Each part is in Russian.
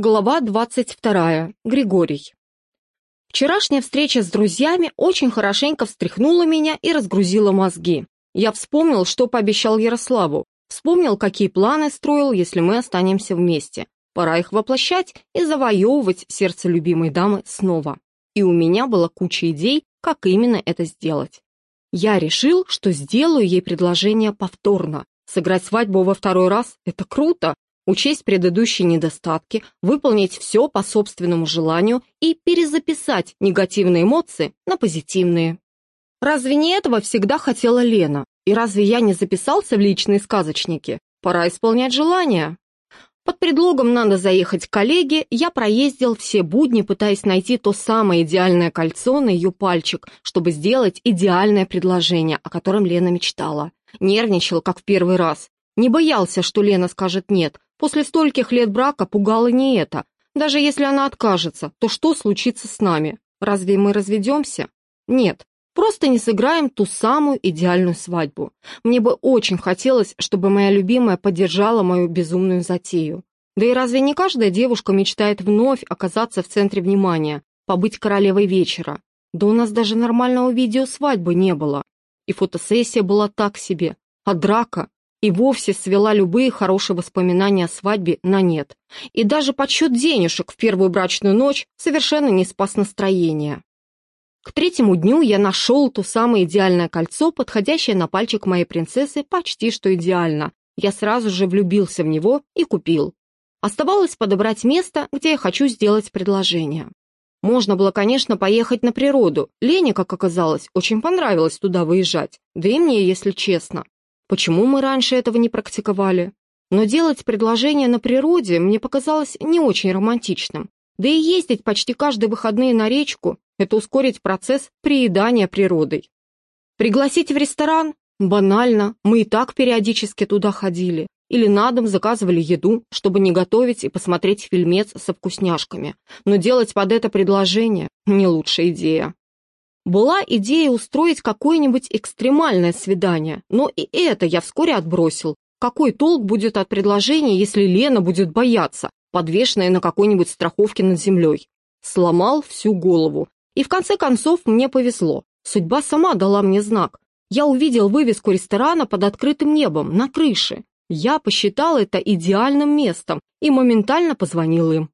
Глава 22. Григорий. Вчерашняя встреча с друзьями очень хорошенько встряхнула меня и разгрузила мозги. Я вспомнил, что пообещал Ярославу, вспомнил, какие планы строил, если мы останемся вместе. Пора их воплощать и завоевывать сердце любимой дамы снова. И у меня была куча идей, как именно это сделать. Я решил, что сделаю ей предложение повторно. Сыграть свадьбу во второй раз – это круто, учесть предыдущие недостатки, выполнить все по собственному желанию и перезаписать негативные эмоции на позитивные. Разве не этого всегда хотела Лена? И разве я не записался в личные сказочники? Пора исполнять желания. Под предлогом «надо заехать к коллеге» я проездил все будни, пытаясь найти то самое идеальное кольцо на ее пальчик, чтобы сделать идеальное предложение, о котором Лена мечтала. Нервничал, как в первый раз. Не боялся, что Лена скажет «нет», После стольких лет брака пугало не это. Даже если она откажется, то что случится с нами? Разве мы разведемся? Нет, просто не сыграем ту самую идеальную свадьбу. Мне бы очень хотелось, чтобы моя любимая поддержала мою безумную затею. Да и разве не каждая девушка мечтает вновь оказаться в центре внимания, побыть королевой вечера? Да у нас даже нормального видео свадьбы не было. И фотосессия была так себе. А драка? И вовсе свела любые хорошие воспоминания о свадьбе на нет. И даже подсчет денежек в первую брачную ночь совершенно не спас настроение. К третьему дню я нашел то самое идеальное кольцо, подходящее на пальчик моей принцессы почти что идеально. Я сразу же влюбился в него и купил. Оставалось подобрать место, где я хочу сделать предложение. Можно было, конечно, поехать на природу. Лене, как оказалось, очень понравилось туда выезжать. Да и мне, если честно. Почему мы раньше этого не практиковали? Но делать предложение на природе мне показалось не очень романтичным. Да и ездить почти каждые выходные на речку – это ускорить процесс приедания природой. Пригласить в ресторан? Банально, мы и так периодически туда ходили. Или на дом заказывали еду, чтобы не готовить и посмотреть фильмец со вкусняшками. Но делать под это предложение – не лучшая идея. Была идея устроить какое-нибудь экстремальное свидание, но и это я вскоре отбросил. Какой толк будет от предложения, если Лена будет бояться, подвешенная на какой-нибудь страховке над землей? Сломал всю голову. И в конце концов мне повезло. Судьба сама дала мне знак. Я увидел вывеску ресторана под открытым небом, на крыше. Я посчитал это идеальным местом и моментально позвонил им.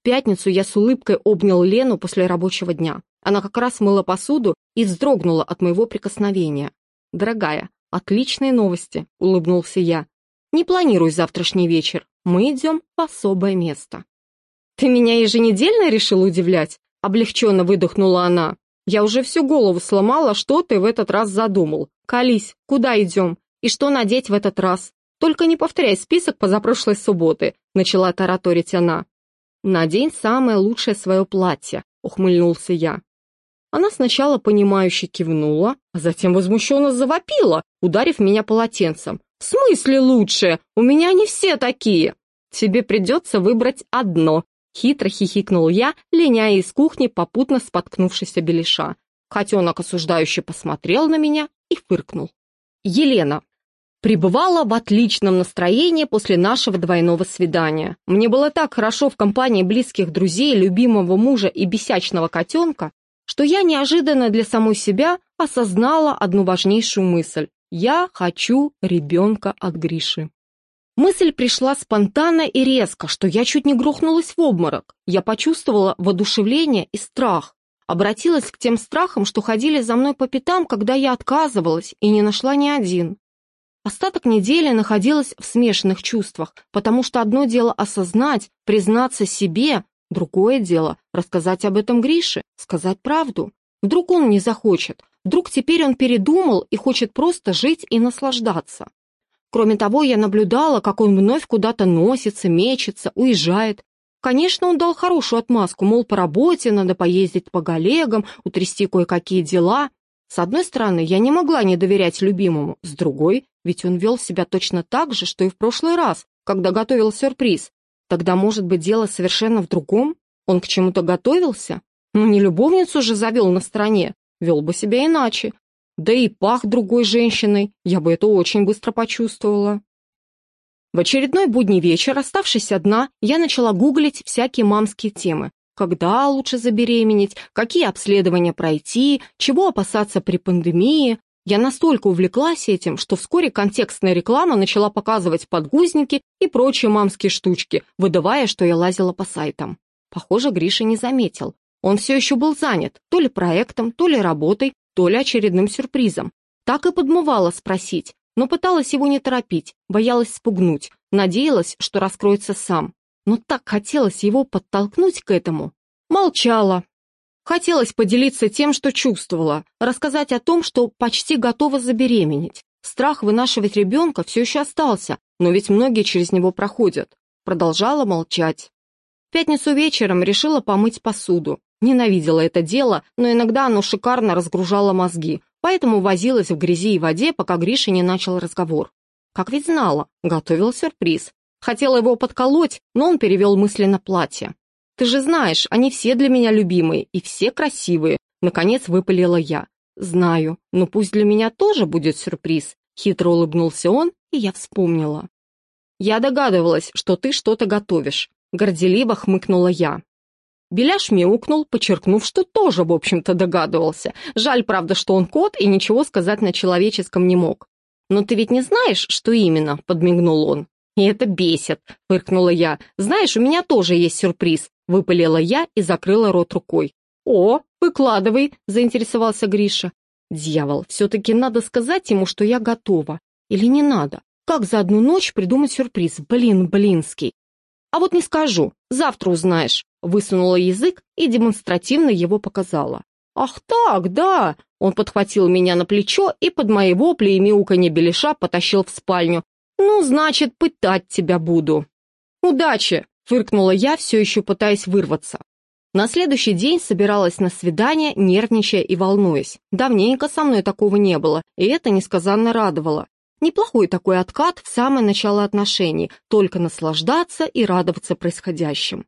В пятницу я с улыбкой обнял Лену после рабочего дня. Она как раз мыла посуду и вздрогнула от моего прикосновения. «Дорогая, отличные новости», — улыбнулся я. «Не планируй завтрашний вечер. Мы идем в особое место». «Ты меня еженедельно решил удивлять?» — облегченно выдохнула она. «Я уже всю голову сломала, что ты в этот раз задумал. Колись, куда идем? И что надеть в этот раз? Только не повторяй список позапрошлой субботы», — начала тараторить она. «Надень самое лучшее свое платье», — ухмыльнулся я. Она сначала понимающе кивнула, а затем возмущенно завопила, ударив меня полотенцем. «В смысле лучше? У меня не все такие!» «Тебе придется выбрать одно», — хитро хихикнул я, линяя из кухни, попутно споткнувшись беляша. Котенок осуждающе посмотрел на меня и фыркнул. Елена. Пребывала в отличном настроении после нашего двойного свидания. Мне было так хорошо в компании близких друзей, любимого мужа и бесячного котенка, что я неожиданно для самой себя осознала одну важнейшую мысль. Я хочу ребенка от Гриши. Мысль пришла спонтанно и резко, что я чуть не грохнулась в обморок. Я почувствовала воодушевление и страх. Обратилась к тем страхам, что ходили за мной по пятам, когда я отказывалась и не нашла ни один. Остаток недели находилась в смешанных чувствах, потому что одно дело осознать, признаться себе, Другое дело — рассказать об этом Грише, сказать правду. Вдруг он не захочет, вдруг теперь он передумал и хочет просто жить и наслаждаться. Кроме того, я наблюдала, как он вновь куда-то носится, мечется, уезжает. Конечно, он дал хорошую отмазку, мол, по работе надо поездить по коллегам, утрясти кое-какие дела. С одной стороны, я не могла не доверять любимому, с другой, ведь он вел себя точно так же, что и в прошлый раз, когда готовил сюрприз, Тогда, может быть, дело совершенно в другом? Он к чему-то готовился? Ну, не любовницу же завел на стороне, вел бы себя иначе. Да и пах другой женщиной, я бы это очень быстро почувствовала. В очередной будний вечер, оставшись одна, я начала гуглить всякие мамские темы. Когда лучше забеременеть, какие обследования пройти, чего опасаться при пандемии. Я настолько увлеклась этим, что вскоре контекстная реклама начала показывать подгузники и прочие мамские штучки, выдавая, что я лазила по сайтам. Похоже, Гриша не заметил. Он все еще был занят, то ли проектом, то ли работой, то ли очередным сюрпризом. Так и подмывала спросить, но пыталась его не торопить, боялась спугнуть, надеялась, что раскроется сам. Но так хотелось его подтолкнуть к этому. Молчала. Хотелось поделиться тем, что чувствовала, рассказать о том, что почти готова забеременеть. Страх вынашивать ребенка все еще остался, но ведь многие через него проходят. Продолжала молчать. В пятницу вечером решила помыть посуду. Ненавидела это дело, но иногда оно шикарно разгружало мозги, поэтому возилась в грязи и воде, пока Гриша не начал разговор. Как ведь знала, готовил сюрприз. Хотела его подколоть, но он перевел мысли на платье. «Ты же знаешь, они все для меня любимые и все красивые», наконец выпалила я. «Знаю, но пусть для меня тоже будет сюрприз», хитро улыбнулся он, и я вспомнила. «Я догадывалась, что ты что-то готовишь», горделиво хмыкнула я. Беляш мяукнул, подчеркнув, что тоже, в общем-то, догадывался. Жаль, правда, что он кот и ничего сказать на человеческом не мог. «Но ты ведь не знаешь, что именно?» — подмигнул он. «И это бесит», — фыркнула я. «Знаешь, у меня тоже есть сюрприз», — выпалила я и закрыла рот рукой. «О, выкладывай», — заинтересовался Гриша. «Дьявол, все-таки надо сказать ему, что я готова. Или не надо? Как за одну ночь придумать сюрприз? Блин, блинский. «А вот не скажу, завтра узнаешь», высунула язык и демонстративно его показала. «Ах так, да!» Он подхватил меня на плечо и под мои вопли и мяуканье беляша потащил в спальню. «Ну, значит, пытать тебя буду». «Удачи!» — фыркнула я, все еще пытаясь вырваться. На следующий день собиралась на свидание, нервничая и волнуясь. Давненько со мной такого не было, и это несказанно радовало. Неплохой такой откат в самое начало отношений, только наслаждаться и радоваться происходящим.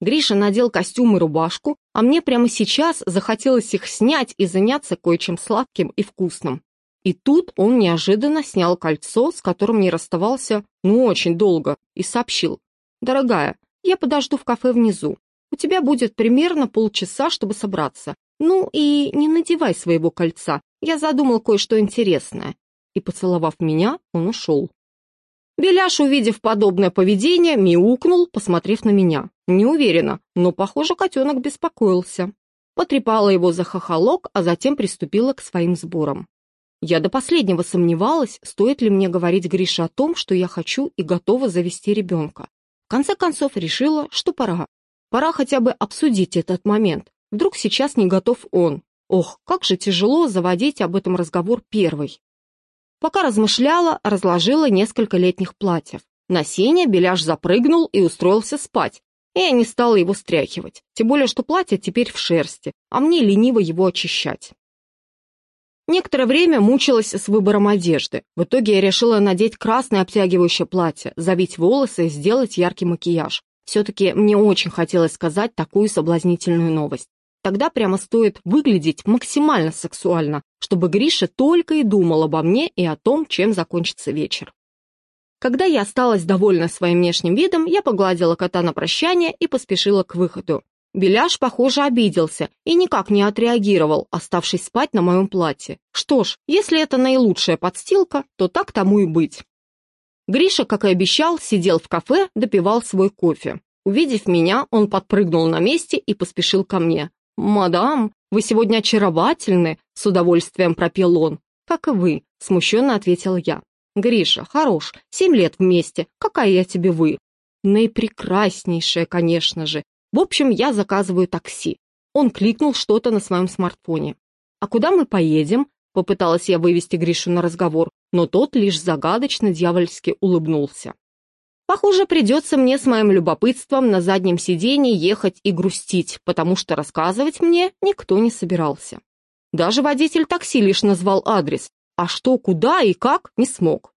Гриша надел костюм и рубашку, а мне прямо сейчас захотелось их снять и заняться кое-чем сладким и вкусным. И тут он неожиданно снял кольцо, с которым не расставался, ну, очень долго, и сообщил. «Дорогая, я подожду в кафе внизу. У тебя будет примерно полчаса, чтобы собраться. Ну и не надевай своего кольца, я задумал кое-что интересное и, поцеловав меня, он ушел. Беляш, увидев подобное поведение, мяукнул, посмотрев на меня. Не уверена, но, похоже, котенок беспокоился. Потрепала его за хохолок, а затем приступила к своим сборам. Я до последнего сомневалась, стоит ли мне говорить Грише о том, что я хочу и готова завести ребенка. Конце концов решила, что пора. Пора хотя бы обсудить этот момент. Вдруг сейчас не готов он. Ох, как же тяжело заводить об этом разговор первой. Пока размышляла, разложила несколько летних платьев. На сене Беляш запрыгнул и устроился спать, и я не стала его стряхивать, тем более, что платье теперь в шерсти, а мне лениво его очищать. Некоторое время мучилась с выбором одежды. В итоге я решила надеть красное обтягивающее платье, завить волосы и сделать яркий макияж. Все-таки мне очень хотелось сказать такую соблазнительную новость. Тогда прямо стоит выглядеть максимально сексуально, чтобы Гриша только и думал обо мне и о том, чем закончится вечер. Когда я осталась довольна своим внешним видом, я погладила кота на прощание и поспешила к выходу. Беляш, похоже, обиделся и никак не отреагировал, оставшись спать на моем платье. Что ж, если это наилучшая подстилка, то так тому и быть. Гриша, как и обещал, сидел в кафе, допивал свой кофе. Увидев меня, он подпрыгнул на месте и поспешил ко мне. «Мадам, вы сегодня очаровательны», — с удовольствием пропел он. «Как и вы», — смущенно ответил я. «Гриша, хорош, семь лет вместе, какая я тебе вы?» «Наипрекраснейшая, конечно же. В общем, я заказываю такси». Он кликнул что-то на своем смартфоне. «А куда мы поедем?» — попыталась я вывести Гришу на разговор, но тот лишь загадочно дьявольски улыбнулся. Похоже, придется мне с моим любопытством на заднем сиденье ехать и грустить, потому что рассказывать мне никто не собирался. Даже водитель такси лишь назвал адрес, а что, куда и как, не смог.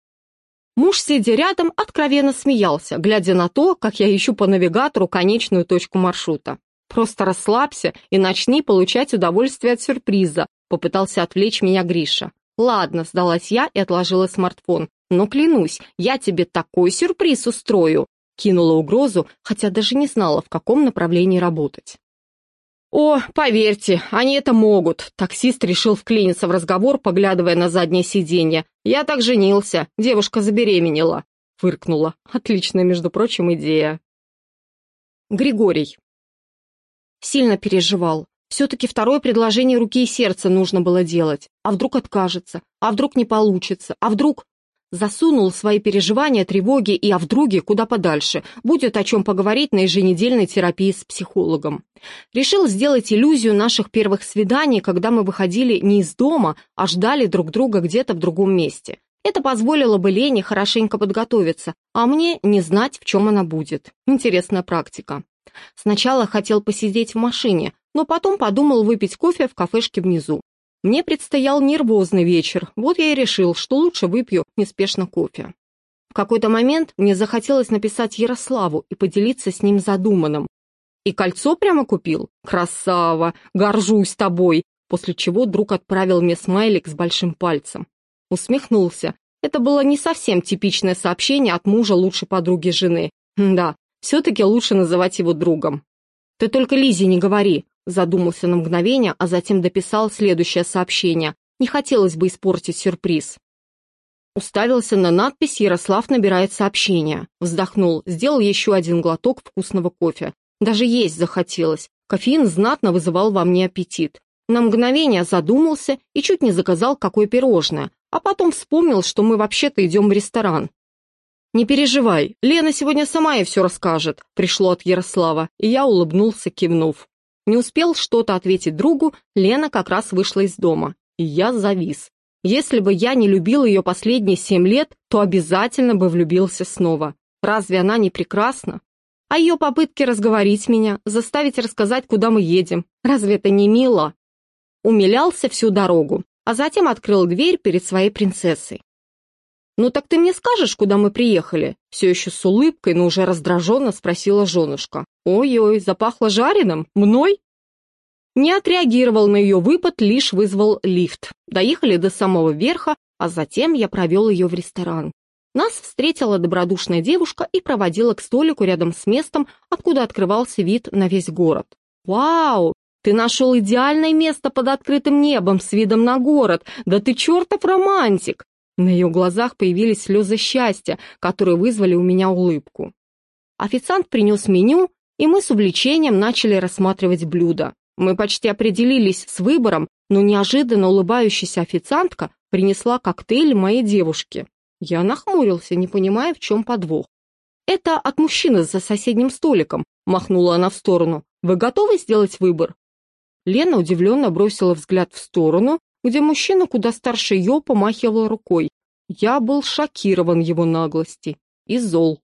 Муж, сидя рядом, откровенно смеялся, глядя на то, как я ищу по навигатору конечную точку маршрута. «Просто расслабься и начни получать удовольствие от сюрприза», попытался отвлечь меня Гриша. «Ладно», сдалась я и отложила смартфон. Но клянусь, я тебе такой сюрприз устрою!» Кинула угрозу, хотя даже не знала, в каком направлении работать. «О, поверьте, они это могут», — таксист решил вклиниться в разговор, поглядывая на заднее сиденье. «Я так женился, девушка забеременела», — фыркнула. «Отличная, между прочим, идея». Григорий. Сильно переживал. Все-таки второе предложение руки и сердца нужно было делать. А вдруг откажется? А вдруг не получится? А вдруг... Засунул свои переживания, тревоги и о вдруге куда подальше. Будет о чем поговорить на еженедельной терапии с психологом. Решил сделать иллюзию наших первых свиданий, когда мы выходили не из дома, а ждали друг друга где-то в другом месте. Это позволило бы Лене хорошенько подготовиться, а мне не знать, в чем она будет. Интересная практика. Сначала хотел посидеть в машине, но потом подумал выпить кофе в кафешке внизу. Мне предстоял нервозный вечер, вот я и решил, что лучше выпью неспешно кофе. В какой-то момент мне захотелось написать Ярославу и поделиться с ним задуманным. И кольцо прямо купил? Красава! Горжусь тобой! После чего друг отправил мне смайлик с большим пальцем. Усмехнулся. Это было не совсем типичное сообщение от мужа лучшей подруги жены. Да, все-таки лучше называть его другом. «Ты только Лизе не говори», Задумался на мгновение, а затем дописал следующее сообщение. Не хотелось бы испортить сюрприз. Уставился на надпись «Ярослав набирает сообщение». Вздохнул, сделал еще один глоток вкусного кофе. Даже есть захотелось. Кофеин знатно вызывал во мне аппетит. На мгновение задумался и чуть не заказал какое пирожное, а потом вспомнил, что мы вообще-то идем в ресторан. «Не переживай, Лена сегодня сама ей все расскажет», пришло от Ярослава, и я улыбнулся, кивнув. Не успел что-то ответить другу, Лена как раз вышла из дома. И я завис. Если бы я не любил ее последние семь лет, то обязательно бы влюбился снова. Разве она не прекрасна? А ее попытки разговорить меня, заставить рассказать, куда мы едем, разве это не мило? Умилялся всю дорогу, а затем открыл дверь перед своей принцессой. «Ну так ты мне скажешь, куда мы приехали?» Все еще с улыбкой, но уже раздраженно спросила женушка. «Ой-ой, запахло жареным? Мной?» Не отреагировал на ее выпад, лишь вызвал лифт. Доехали до самого верха, а затем я провел ее в ресторан. Нас встретила добродушная девушка и проводила к столику рядом с местом, откуда открывался вид на весь город. «Вау! Ты нашел идеальное место под открытым небом с видом на город! Да ты чертов романтик!» На ее глазах появились слезы счастья, которые вызвали у меня улыбку. Официант принес меню, и мы с увлечением начали рассматривать блюда. Мы почти определились с выбором, но неожиданно улыбающаяся официантка принесла коктейль моей девушке. Я нахмурился, не понимая, в чем подвох. «Это от мужчины за соседним столиком», — махнула она в сторону. «Вы готовы сделать выбор?» Лена удивленно бросила взгляд в сторону, где мужчина куда старше ее помахивал рукой. Я был шокирован его наглости и зол.